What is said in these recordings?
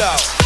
out.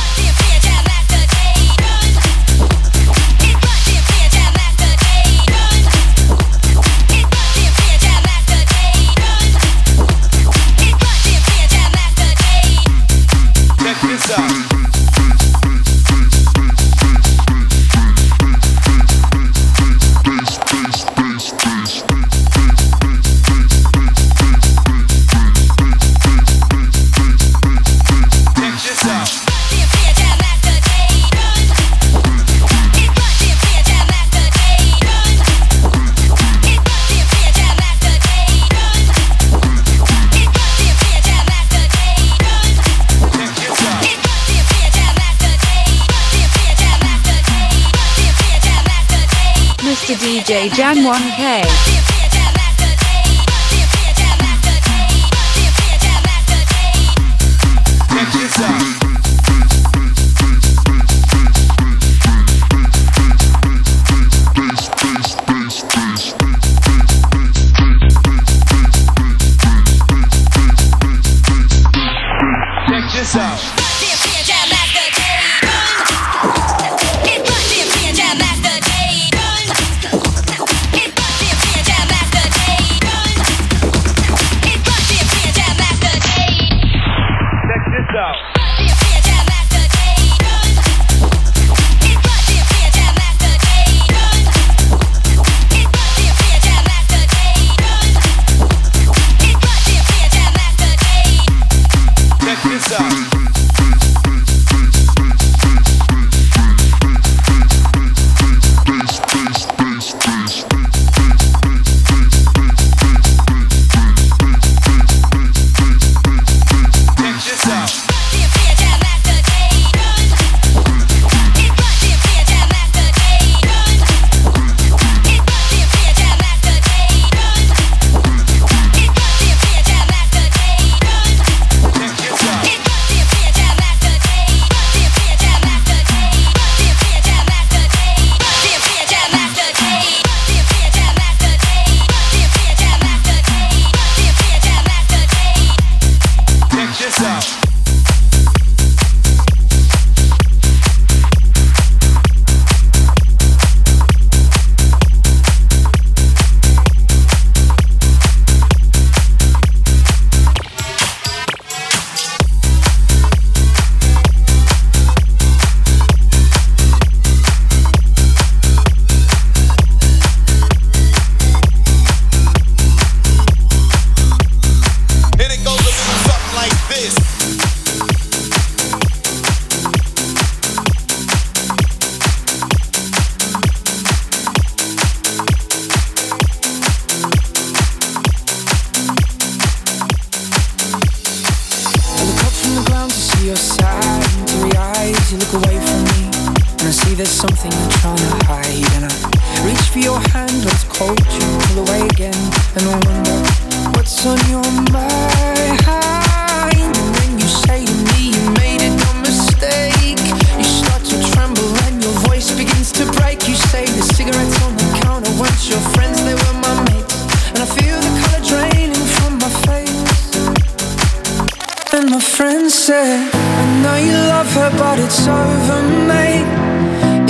I know you love her, but it's over, mate.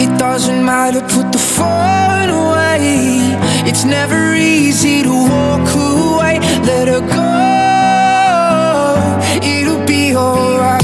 It doesn't matter, put the phone away. It's never easy to walk away. Let her go, it'll be alright.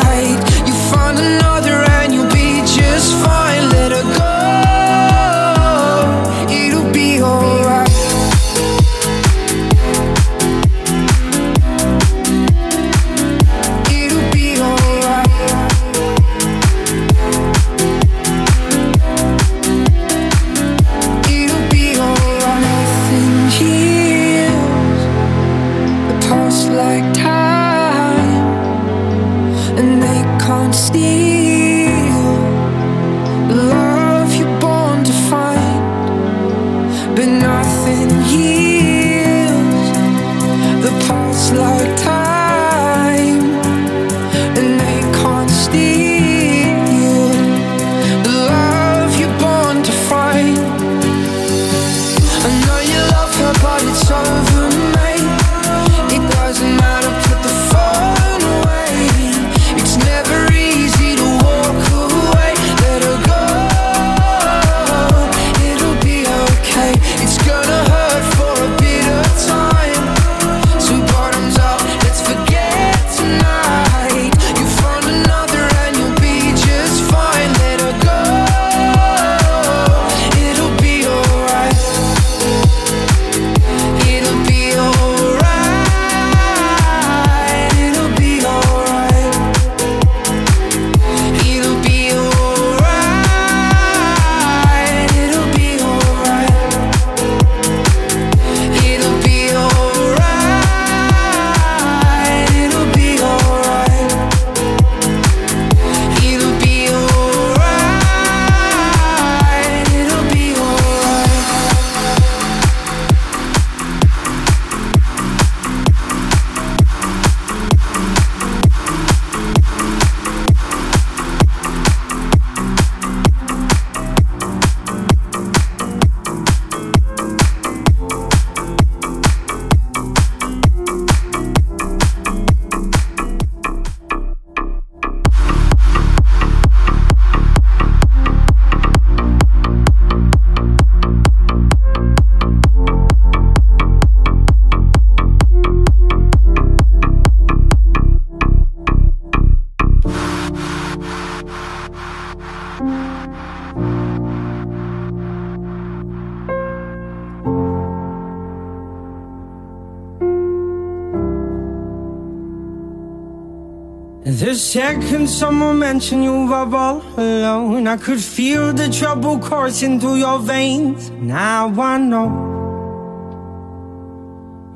The second someone mentioned you were all alone I could feel the trouble coursing through your veins. Now I know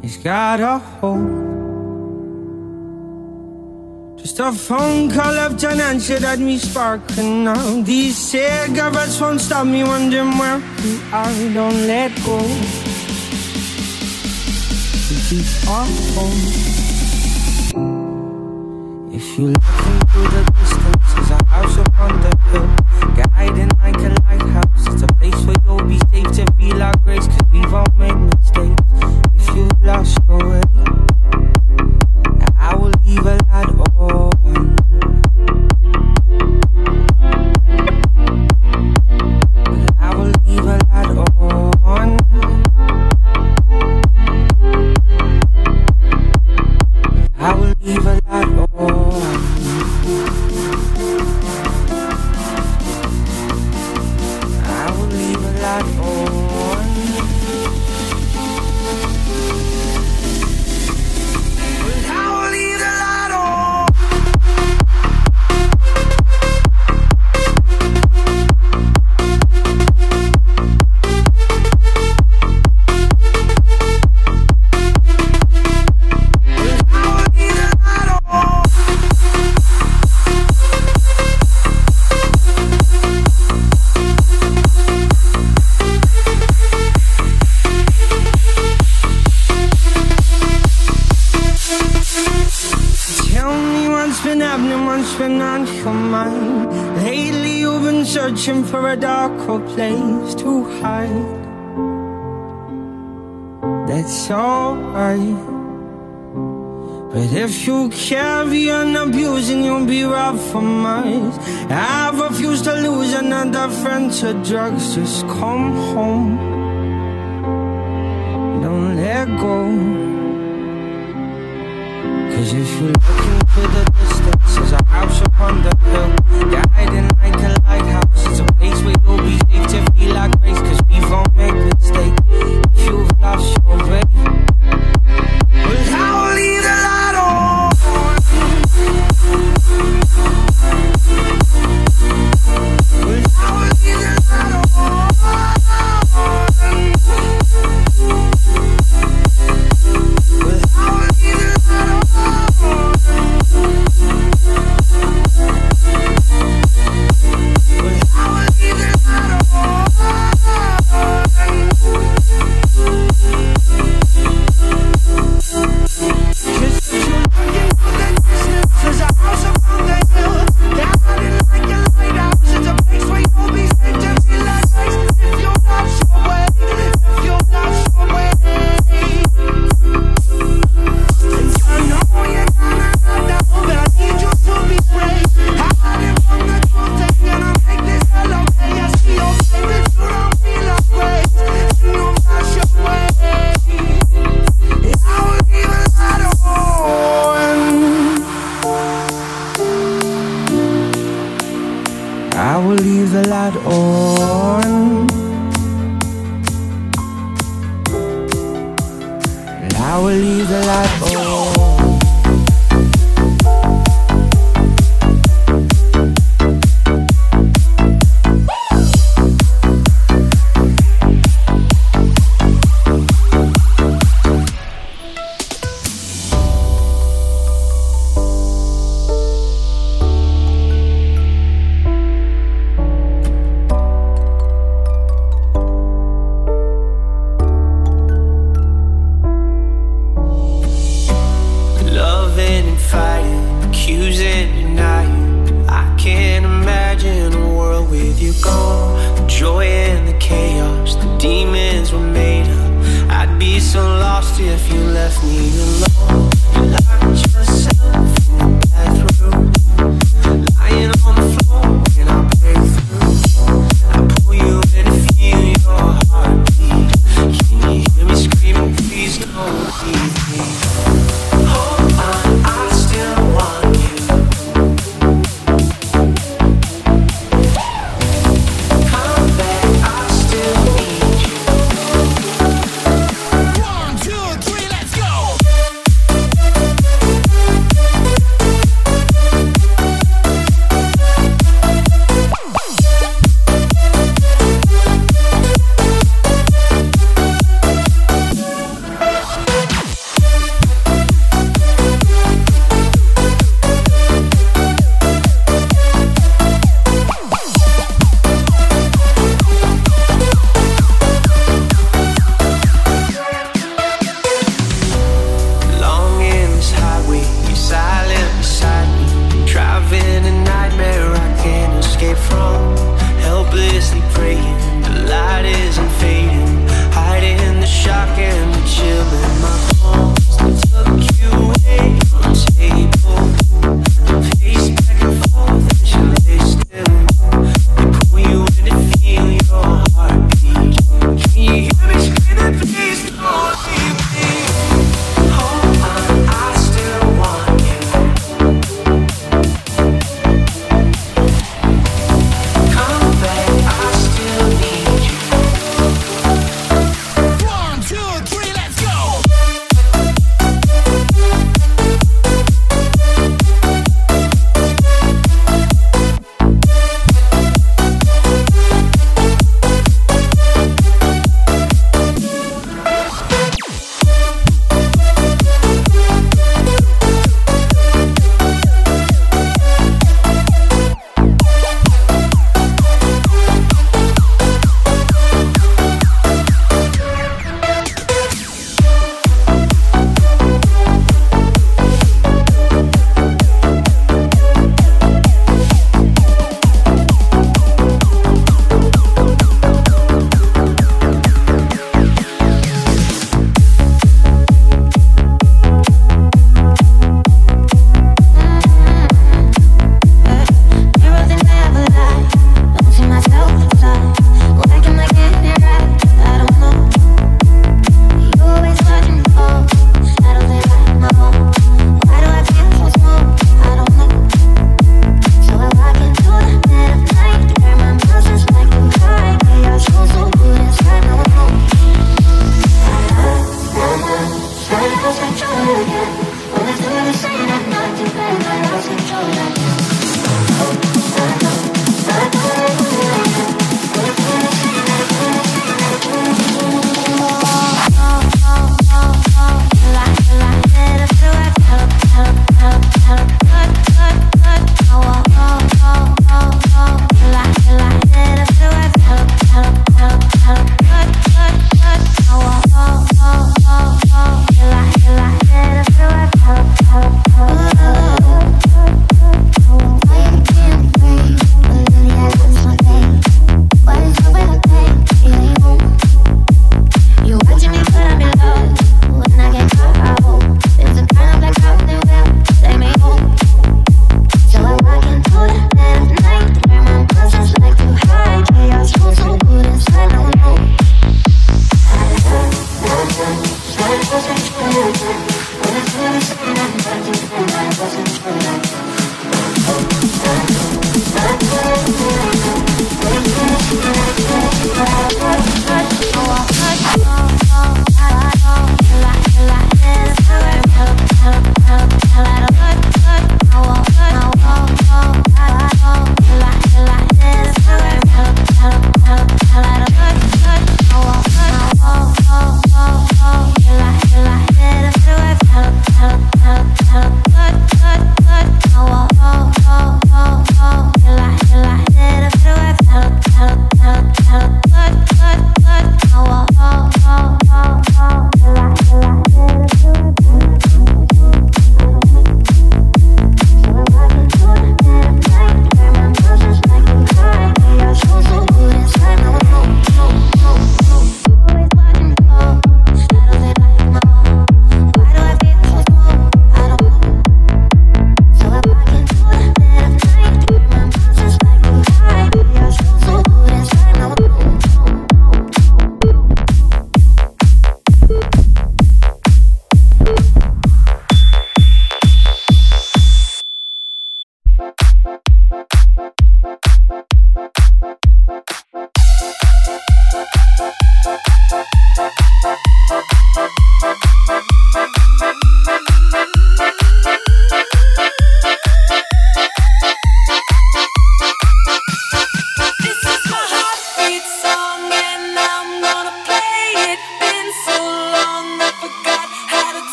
It's got a hold Just a phone call up to an answer that me sparking now. These cigarettes won't stop me wondering where we are Don't let go. It's all home if you look into the distance, there's a house up on the hill, guiding like a lighthouse. It's a place where you'll be safe to feel our grace, cause we've all made mistakes. If you've lost your way, bunch drugs, just come home.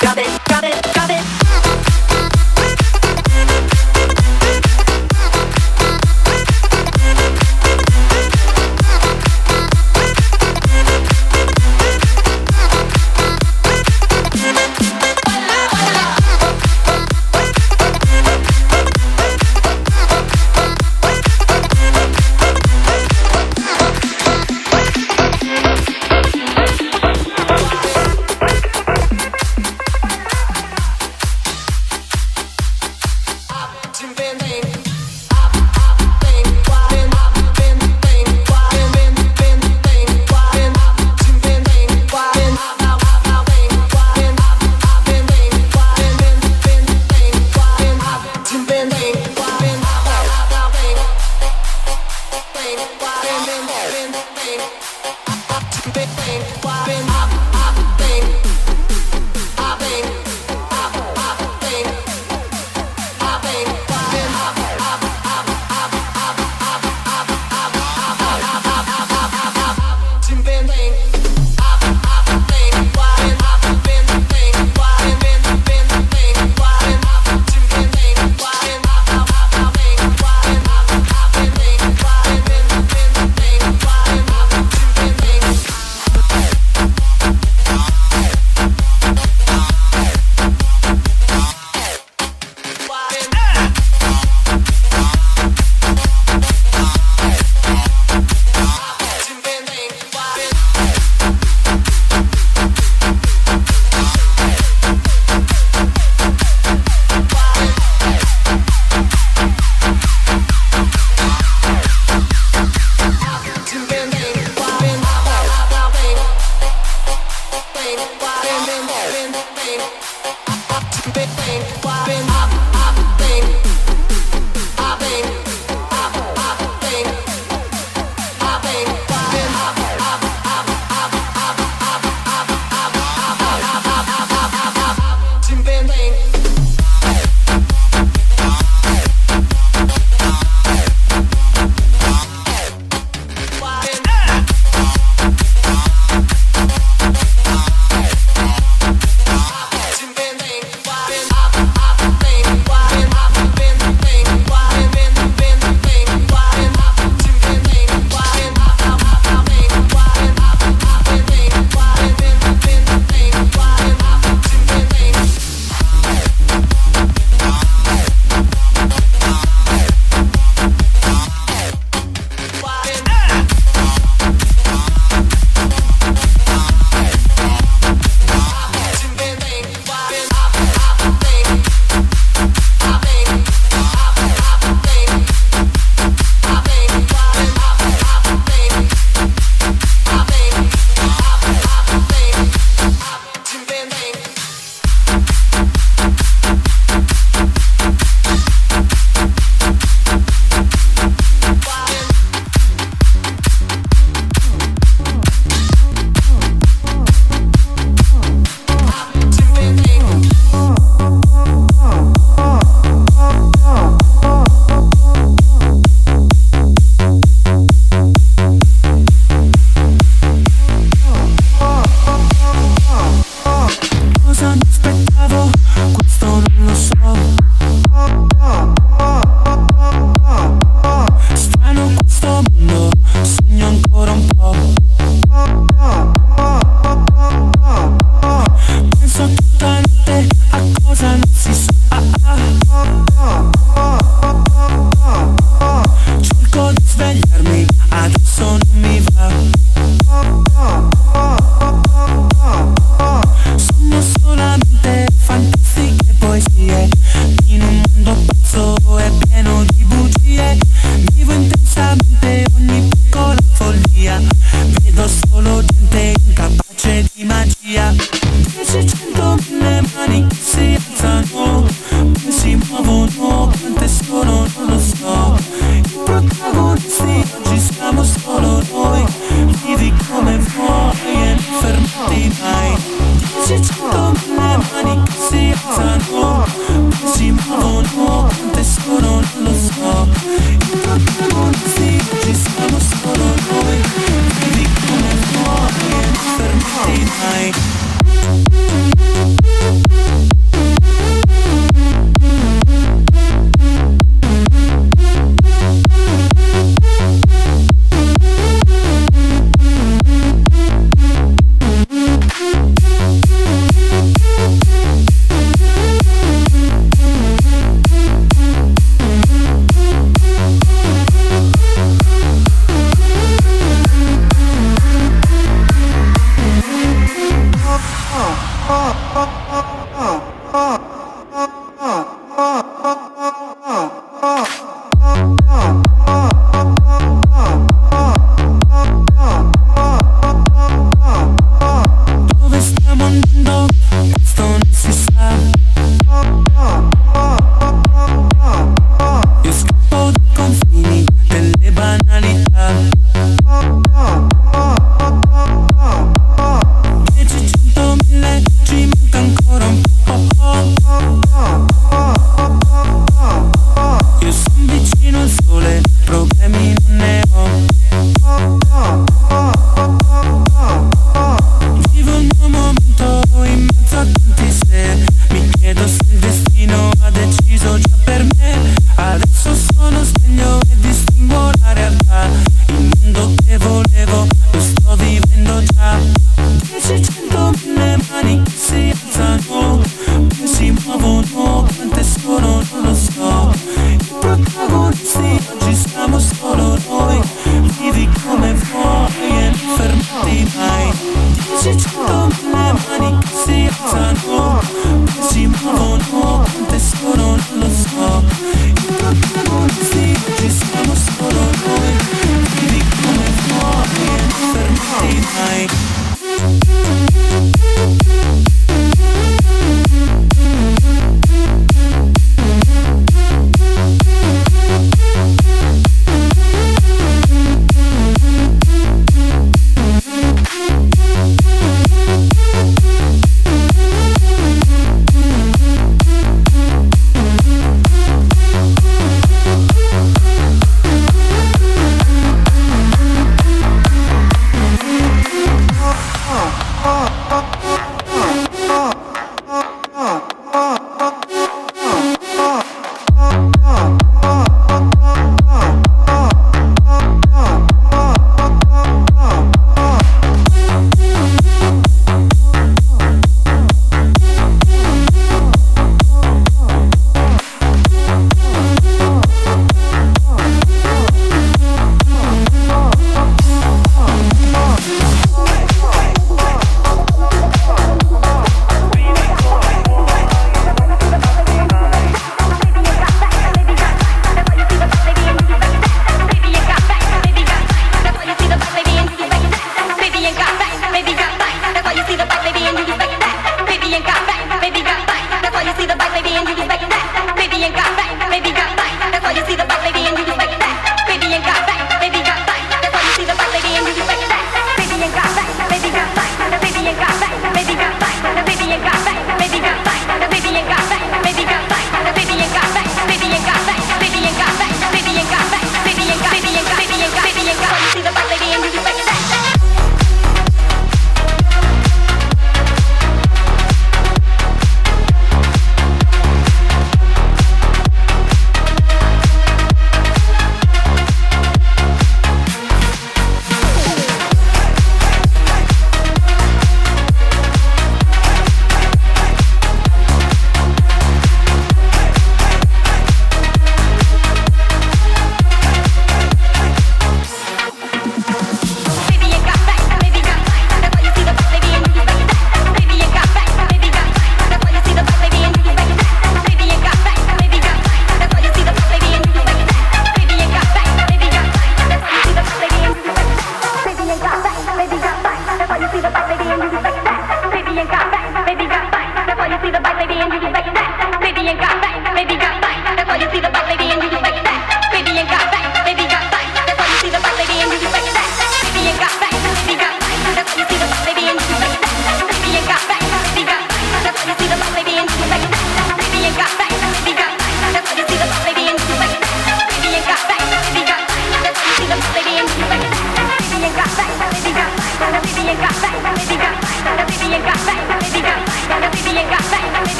drop it.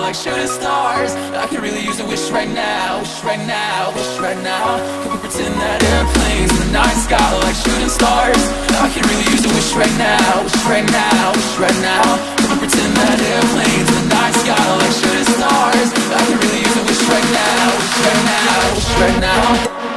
like shooting stars. I could really use a wish right now Wish right now, wish right now. Can we pretend that airplanes in the night sky Like shooting stars. I could really use a wish right now Wish right now, wish right now. Can we pretend that airplanes in the night sky Like shooting stars. I could really use a wish right now Wish right now, wish right now.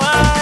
But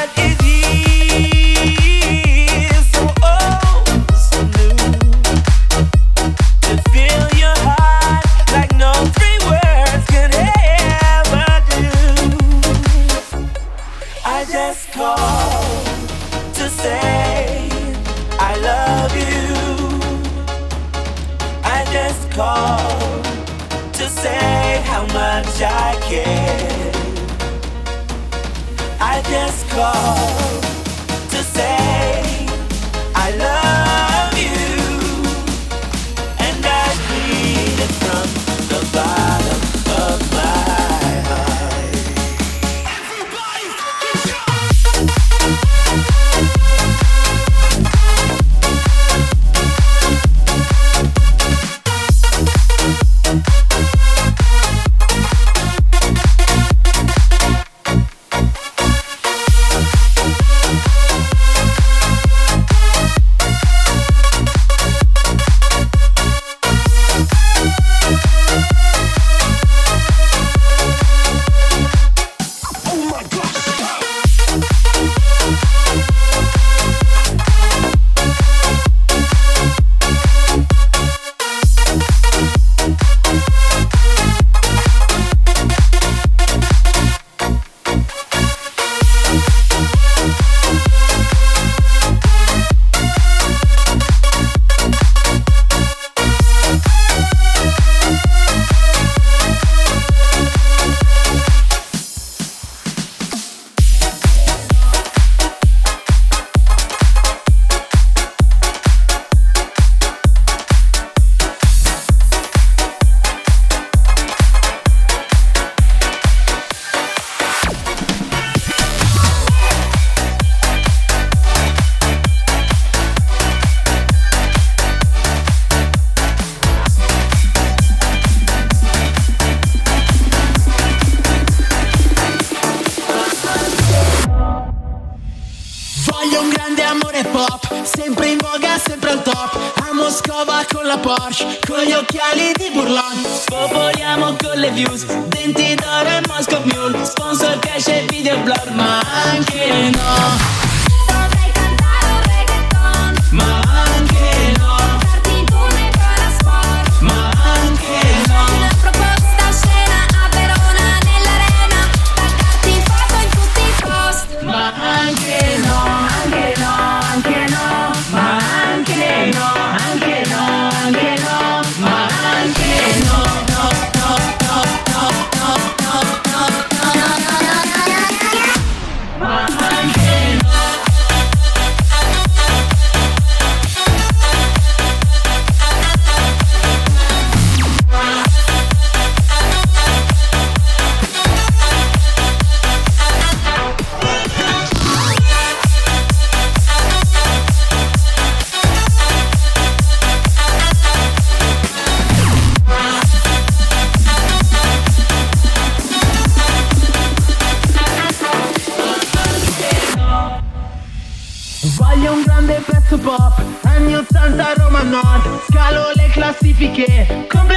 top Anni 80 Roma Nord. Scalo le classifiche. Come